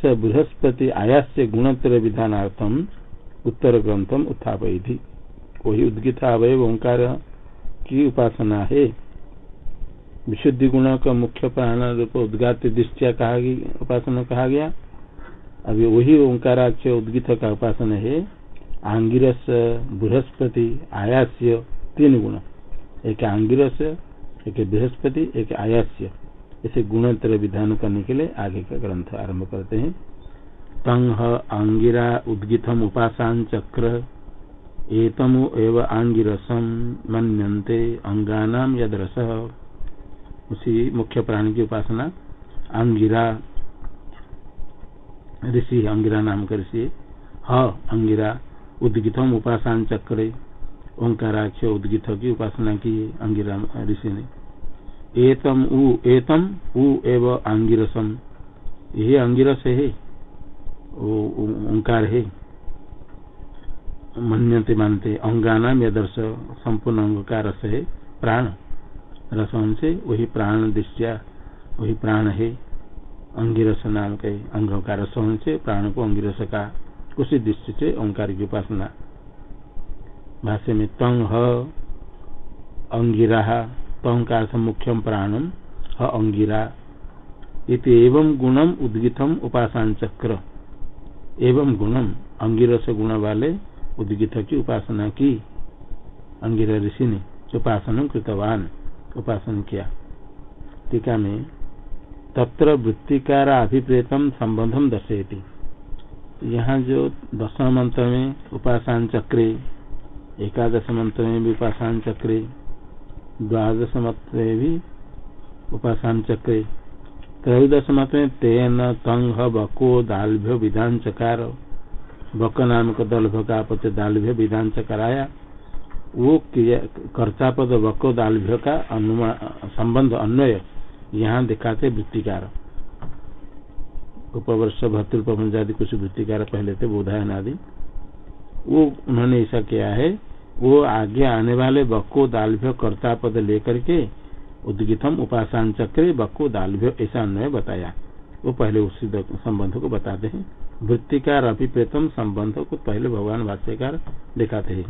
से बृहस्पति आयास्य गुणत्र विधानार्थम उत्तर ग्रंथम उत्थापयी वही उद्गित अवयव ओंकार की उपासना है। विशुद्धि गुण का मुख्य प्राण रूप उद्गात दृष्टिया कहा गई, उपासना कहा गया। अभी वही ओंकाराक्ष उद्गित का उपासना है। आंगिरस, बृहस्पति, आयास्य, तीन गुण। एक आंगिरस, एक बृहस्पति, एक आयास्य। इसे गुणोत्तर विधान करने के लिए आगे का ग्रंथ आरंभ करते हैं। तंग आंगिरा, उद्गितम उपासन चक्र। एतमु एव आंगिरसम मनते अंगानाम यद रस उसी मुख्य प्राणी की उपासना अंगिरा ऋषि अंगिरा नाम का ऋषि ह। अंगिरा उद्गितम उपासन चक्र। ओंकाराक्ष उद्गित की उपासना की अंगिरा ऋषि ने। एतम उ एतम उ एव आंगिरसम यही अंगिरस है ओंकार है। मन्यते मानते अंगानाम यदर्श संपूर्ण अंग का रस है प्राण। रसन से वही प्राण दृष्टिया, वही प्राण है, अंगिरस नाम के अंग का रसन से प्राण को अंगिरस का, उसी दृष्टि से ओंकार की उपासना। भाष्य में, तंग अंगिरा तंकार मुख्यम प्राणम, ह अंगिरा। एवं गुणम उद्गितम उपासन चक्र एवं गुणम, अंगिरस गुण वाले उद्गित की उपासना की। अंगिर ऋषि ने उपासन कृतवान, उपासन किया। टीका में, तत्र वृत्तिकार अभिप्रेतम संबंधम दर्शेती यहाँ जो दसम मंत्र में उपासन चक्रे, एकादश मंत्र में भी उपासन चक्रे, द्वादश मत में भी उपासन चक्र, त्रयोदश मत में तेन तंग बको दालभ्य विधान चकार। बक नाम का दलभ का पत दालभ्य विधान चकराया वो कर्ता पद बको दालभ्य का संबंध अन्वय यहाँ दिखाते वृत्तिकार। उपवर्ष भर्तृपंजादि कुछ वृत्तिकार पहले थे बोधायन आदि। वो, उन्होंने ऐसा किया है, वो आगे आने वाले बक्को दालभ्य कर्ता पद लेकर के उद्गितम उपासन चक्र बक्को दालभ्य ऐसा अन्वय बताया। वो पहले उसी संबंध को बताते हैं। वृत्तिकार अभिप्रेतम संबंध को पहले भगवान भाष्यकार दिखाते हैं।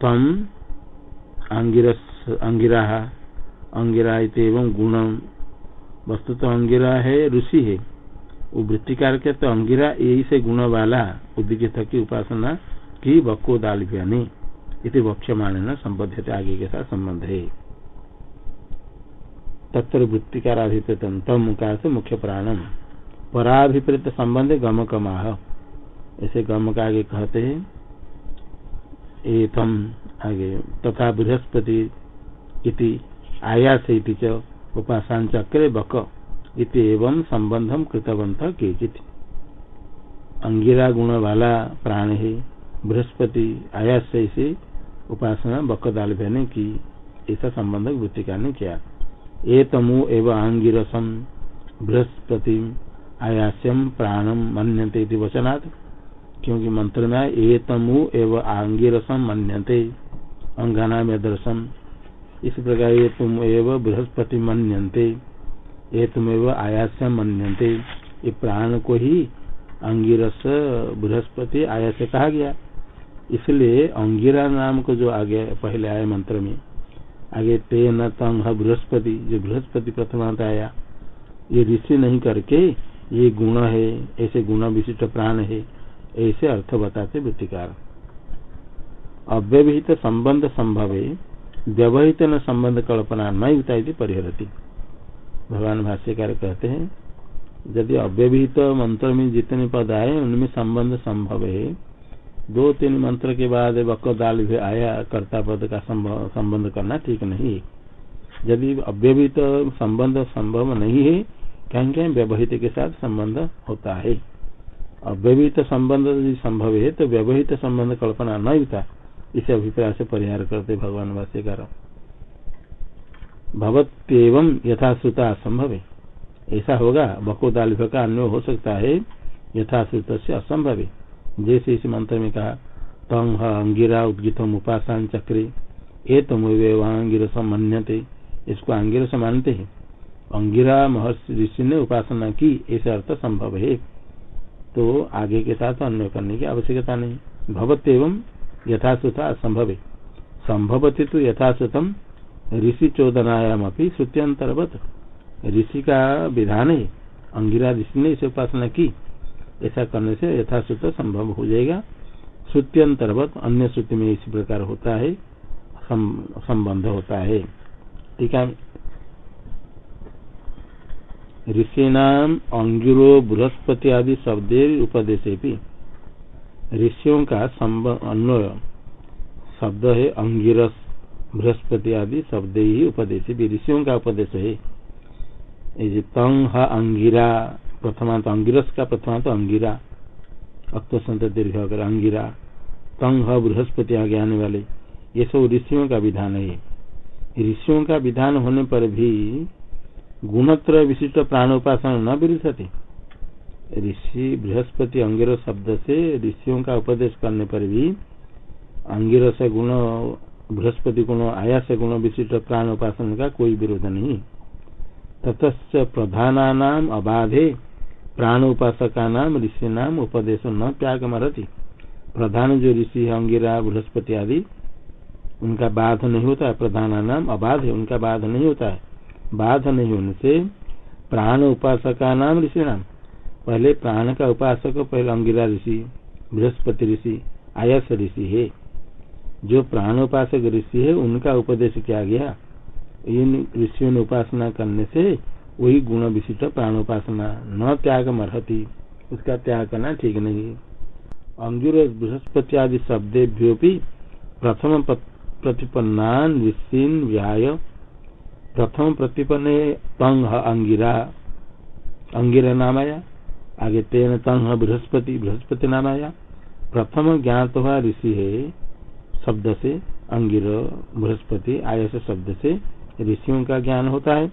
तम अंगिरा अंगिरा एवं गुणम वस्तु तो अंगिरा है, ऋषि है। वो वृत्तिकार के तो अंगिरा यही से गुण वाला उद्गित की उपासना की बको दाल नहीं इति न संबद्ध आगे के साथ संबंध है। तत्र वृत्तिकाराभिप्रेत तम का मुख्य प्राणम पराभिप्रेत संबंध गमक माह ऐसे गम का आगे कहते हैं। एतम आगे तथा बृहस्पति इति आयास उपासन चक्रे बक इति एवं संबंधम कृतवंत केचित। अंगिरा गुण वाला प्राण है। बृहस्पति आयास से उपासना बक दाल ने की ऐसा संबंध वृत्तिका ने किया। ए तमु एवं आंगिरसम बृहस्पति आयास्यम प्राणम मनते वचनात्, क्योंकि मंत्र में ए तमु एवं आंगिरसम मनते अंगाना में दर्शन इस प्रकार ये तुम एवं बृहस्पति मनते ये तुम एवं आयास्यम मनते ये प्राण को ही अंगिरस बृहस्पति आयास कहा गया। इसलिए अंगिरा नाम को जो आगे, पहले आए मंत्र में, आगे ते न तंग बृहस्पति, जो बृहस्पति प्रथमांत आया, ये ऋषि नहीं करके ये गुण है, ऐसे गुण विशिष्ट प्राण है, ऐसे अर्थ बताते वृत्तिकार। अव्यवहित संबंध संभव है व्यवहित न संबंध कल्पना न युता परिहरती। भगवान भाष्यकार कहते हैं, यदि अव्यवहित मंत्र में जितने पद आए, उनमें संबंध संभव। है दो तीन मंत्र के बाद वक दाल भी आया, कर्ता पद का संबंध करना ठीक नहीं है। यदि अव्यवहित संबंध संभव नहीं है कहीं कहीं व्यवहित के साथ संबंध होता है। अव्यवहित संबंध यदि संभव है तो व्यवहित संबंध कल्पना न होता इसे अभिप्राय से परिहार करते भगवान वास्यकार भवत्यव यथाश्रुता असंभव। है ऐसा होगा बको दाल का अन्य हो सकता है यथाश्रुत से असंभव। है जैसे इस मंत्र में कहा तंग अंगिरा उदगितम उपासन चक्रे ए तम अंगिरस मन्यते, इसको अंगिरस मानते हैं। अंगिरा महर्षि ऋषि ने उपासना की, ऐसे अर्थ संभव है। तो आगे के साथ अन्य करने की आवश्यकता नहीं। भवत एवं यथाश्रुता असंभव। संभवती तो यथाश्रुतम ऋषि चोदनायाम अपनी श्रुत्यंतर्वत ऋषि का विधान है अंगिरा ऋषि ने इसे उपासना की। ऐसा करने से यथाश्रुत संभव हो जाएगा। श्रुति अंतर्गत अन्य श्रुति में इसी प्रकार होता है। संबंध होता है। ठीक है। ऋषिनाम अंगिरो बृहस्पति आदि शब्द उपदेश ऋषियों का अन्वय। शब्द है अंगिरस, बृहस्पति आदि शब्द ही उपदेश। ऋषियों का उपदेश है। तंग अंगिरा प्रथमांत अंगिरस का प्रथमांत अंगिरा। अक्तसंत दीर्घ अगर अंगिरा। तंग बृहस्पति आगे आने वाले। ये सब ऋषियों का विधान है। ऋषियों का विधान होने पर भी गुणत्र विशिष्ट प्राण उपासना न विरुद्धते ऋषि बृहस्पति अंगिर शब्द से ऋषियों का उपदेश करने पर भी अंगिर से गुण, बृहस्पति गुण, आया से गुण विशिष्ट प्राण उपासना का कोई विरोध नहीं। ततच प्रधान अबाधे प्राण उपासका नाम ऋषि नाम उपदेश न त्याग मरती प्रधान जो ऋषि है अंगिरा, बृहस्पति आदि, उनका बाध नहीं होता है प्रधान नाम अबाध है उनका बाध नहीं होता है। बाध नहीं होने से प्राण उपासका नाम ऋषि नाम। पहले प्राण का उपासक, पहले अंगिरा ऋषि, बृहस्पति ऋषि, आयस ऋषि है। जो प्राण उपासक ऋषि है, उनका उपदेश किया गया। इन ऋषियों ने उपासना करने से वही गुण विशिष्ट प्राण उपासना न त्याग मरहती। उसका त्याग करना ठीक नहीं अंगुर बृहस्पति आदि शब्देभ्यो भी प्रथम प्रतिपन्नान ऋषि व्याय प्रथम प्रतिपन्न तंग अंगिरा। अंगिरा नाम आया आगे तेन तंग बृहस्पति बृहस्पति नाम आया प्रथम ज्ञात हुआ ऋषि है, शब्द से अंगिर, बृहस्पति, आयस शब्द से ऋषियों का ज्ञान होता है।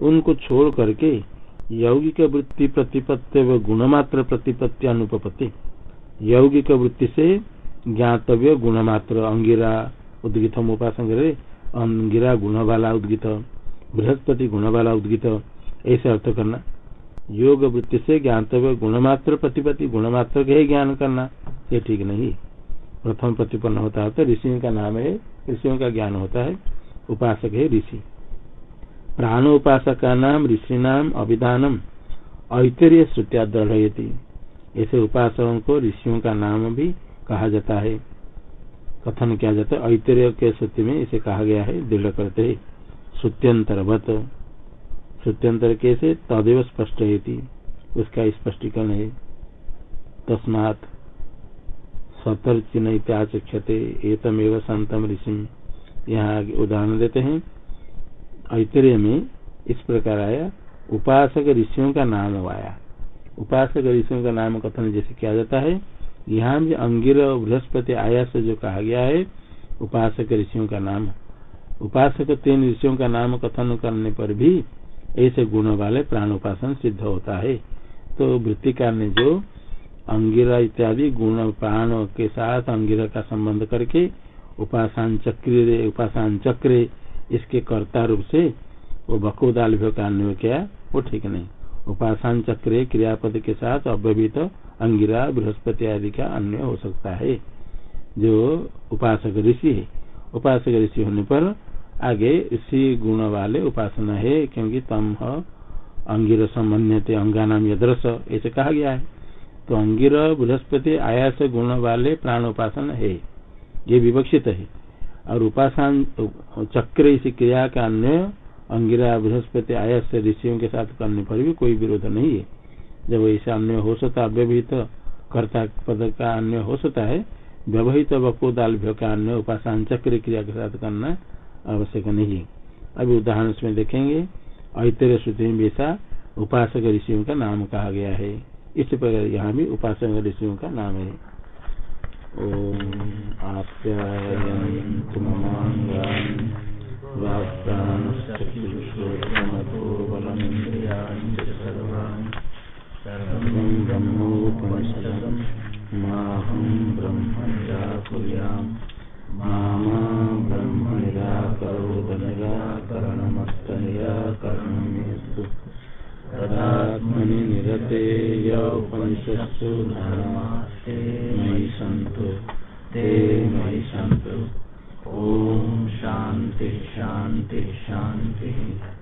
उनको छोड़ करके यौगिक वृत्ति प्रतिपत्ति व गुणमात्र प्रतिपत्ति अनुपत्ति यौगिक वृत्ति से ज्ञातव्य गुणमात्र अंगिरा उपासन करे अंगिरा गुण वाला उद्गित, बृहस्पति गुण वाला उद्गित, ऐसे अर्थ करना। योग वृत्ति से ज्ञातव्य गुणमात्र प्रतिपत्ति, गुणमात्र के ज्ञान करना, ये ठीक नहीं। प्रथम प्रतिपन्न होता है तो ऋषियों का नाम है, ऋषियों का ज्ञान होता है, उपासक है ऋषि। प्राणोपासक नाम, ऋषि नाम, अभिधानम, ऐतरीय श्रुतिया दृढ़ ऐसे उपासकों को ऋषियों का नाम भी कहा जाता है। कथन किया जाता है, ऐतरेय के सूत्र में इसे कहा गया है, दृढ़ करते है। श्रुत्यंतरवत श्रुत्यंतर कैसे? तदेव स्पष्ट है उसका स्पष्टीकरण है। तस्मात सतर चिन्ह इत्याचक्षते एतमेव संतम ऋषि। यहाँ उदाहरण देते हैं। ऐतरेय में इस प्रकार आया, उपासक ऋषियों का नाम आया। उपासक ऋषियों का नाम कथन जैसे किया जाता है यहाँ भी अंगिर बृहस्पति आया से जो कहा गया है, उपासक ऋषियों का नाम उपासक तीन ऋषियों का नाम कथन करने पर भी ऐसे गुण वाले प्राण उपासन सिद्ध होता है। तो वृत्तिकार ने जो अंगिरा इत्यादि गुण प्राण के साथ अंगिरा का संबंध करके उपासन चक्र उपासन चक्र इसके कर्ता रूप से वो बकोदाल का किया, वो ठीक नहीं। उपासन चक्र क्रियापद के साथ अव्यवहित अंगिरा, बृहस्पति आदि का अन्य हो सकता है। जो उपासक ऋषि है। उपासक ऋषि होने पर आगे इसी गुण वाले उपासना है, क्योंकि तम अंगिर संबंध अंगानाम यदरस, ऐसे कहा गया है। तो अंगिर, बृहस्पति, आयास गुण वाले प्राण उपासना है। ये विवक्षित है। और उपासन, चक्र इसी क्रिया का अन्य, अंगिरा, बृहस्पति, आयास ऋषियों के साथ करने पर भी कोई विरोध नहीं है। जब ऐसा अन्य हो सकता अव्यवहित कर्ता पद का अन्य हो सकता है, व्यवहित वकोदाल का अन्य उपासन चक्र क्रिया के साथ करना आवश्यक नहीं। अभी उदाहरण इसमें देखेंगे। ऐतर श्रुति में ऐसा उपासक ऋषियों का नाम कहा गया है। इस प्रकार यहाँ भी उपासक ऋषियों का नाम है। ओम आप्यायन्तु ब्रह्म निराकुर्याम् मामा ब्रह्म निराकरोद तदात्मनि उपनिषत्सु मयि सन्तु। ते मयि सन्तु। ॐ शान्ति शान्ति, शान्तिः।